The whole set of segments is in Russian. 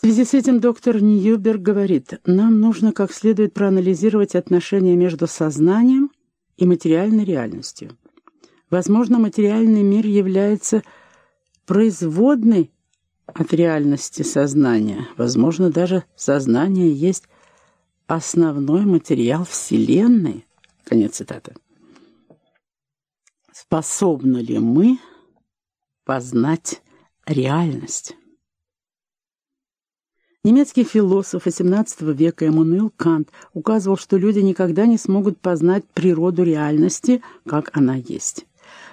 В связи с этим доктор Ньюберг говорит, нам нужно как следует проанализировать отношения между сознанием и материальной реальностью. Возможно, материальный мир является производной от реальности сознания. Возможно, даже сознание есть основной материал Вселенной. Конец цитаты. Способны ли мы познать реальность? Немецкий философ XVIII века Эммануил Кант указывал, что люди никогда не смогут познать природу реальности, как она есть.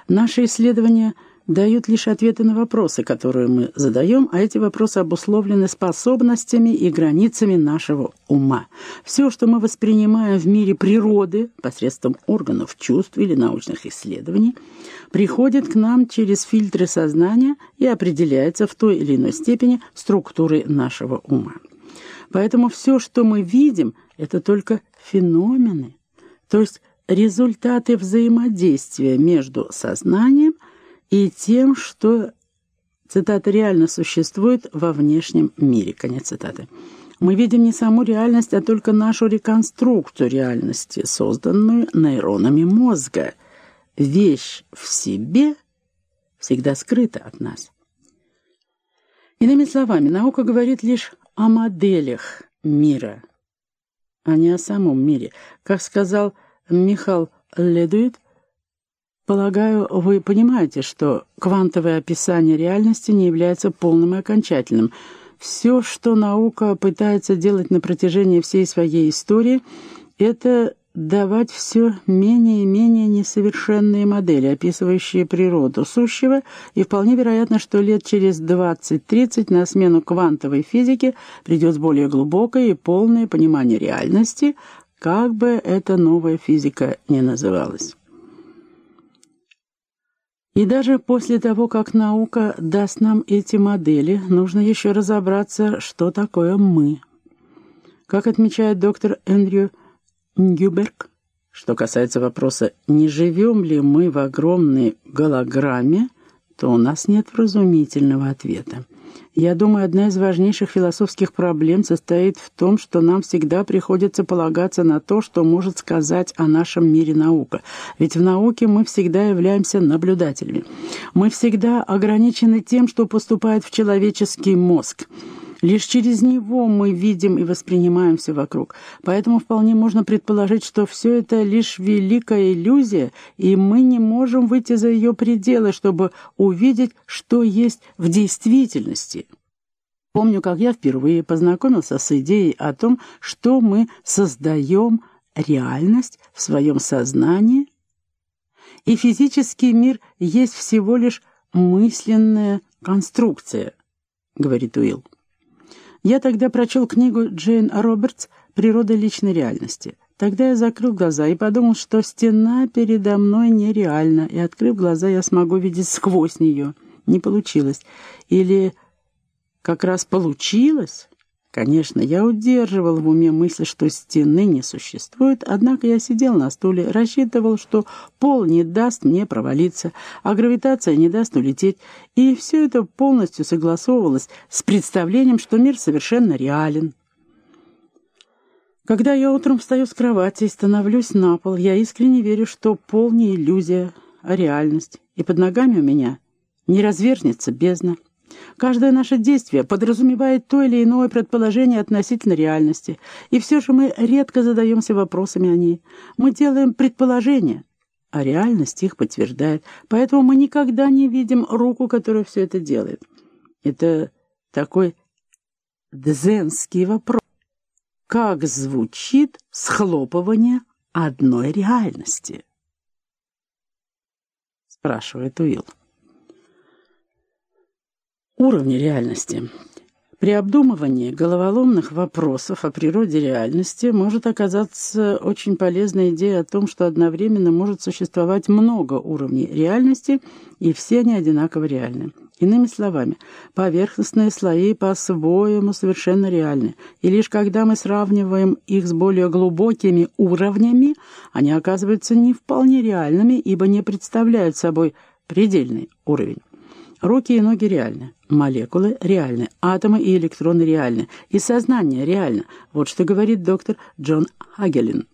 Наши исследования дают лишь ответы на вопросы, которые мы задаем, а эти вопросы обусловлены способностями и границами нашего ума. Все, что мы воспринимаем в мире природы посредством органов чувств или научных исследований, приходит к нам через фильтры сознания и определяется в той или иной степени структурой нашего ума. Поэтому все, что мы видим, это только феномены, то есть результаты взаимодействия между сознанием и тем, что, цитата, реально существует во внешнем мире. Конец цитаты. Мы видим не саму реальность, а только нашу реконструкцию реальности, созданную нейронами мозга. Вещь в себе всегда скрыта от нас. Иными словами, наука говорит лишь о моделях мира, а не о самом мире. Как сказал Михаил Ледуит, полагаю, вы понимаете, что квантовое описание реальности не является полным и окончательным. Все, что наука пытается делать на протяжении всей своей истории, это давать все менее и менее несовершенные модели, описывающие природу сущего, и вполне вероятно, что лет через 20-30 на смену квантовой физике придет более глубокое и полное понимание реальности, как бы эта новая физика ни называлась. И даже после того, как наука даст нам эти модели, нужно еще разобраться, что такое «мы». Как отмечает доктор Эндрю Ньюберг, что касается вопроса, не живем ли мы в огромной голограмме, то у нас нет вразумительного ответа. Я думаю, одна из важнейших философских проблем состоит в том, что нам всегда приходится полагаться на то, что может сказать о нашем мире наука. Ведь в науке мы всегда являемся наблюдателями. Мы всегда ограничены тем, что поступает в человеческий мозг. Лишь через него мы видим и воспринимаем все вокруг. Поэтому вполне можно предположить, что все это лишь великая иллюзия, и мы не можем выйти за ее пределы, чтобы увидеть, что есть в действительности. Помню, как я впервые познакомился с идеей о том, что мы создаем реальность в своем сознании, и физический мир есть всего лишь мысленная конструкция, говорит Уилл. Я тогда прочел книгу Джейн Робертс «Природа личной реальности». Тогда я закрыл глаза и подумал, что стена передо мной нереальна, и, открыв глаза, я смогу видеть сквозь нее. Не получилось. Или как раз получилось? Конечно, я удерживал в уме мысль, что стены не существует, однако я сидел на стуле, рассчитывал, что пол не даст мне провалиться, а гравитация не даст улететь, и все это полностью согласовывалось с представлением, что мир совершенно реален. Когда я утром встаю с кровати и становлюсь на пол, я искренне верю, что пол не иллюзия, а реальность, и под ногами у меня не развернется бездна. Каждое наше действие подразумевает то или иное предположение относительно реальности, и все же мы редко задаемся вопросами о ней. Мы делаем предположения, а реальность их подтверждает, поэтому мы никогда не видим руку, которая все это делает. Это такой дзенский вопрос. Как звучит схлопывание одной реальности? Спрашивает Уилл уровни реальности. При обдумывании головоломных вопросов о природе реальности может оказаться очень полезная идея о том, что одновременно может существовать много уровней реальности, и все они одинаково реальны. Иными словами, поверхностные слои по-своему совершенно реальны, и лишь когда мы сравниваем их с более глубокими уровнями, они оказываются не вполне реальными, ибо не представляют собой предельный уровень. Руки и ноги реальны, молекулы реальны, атомы и электроны реальны, и сознание реально. Вот что говорит доктор Джон Хагелин.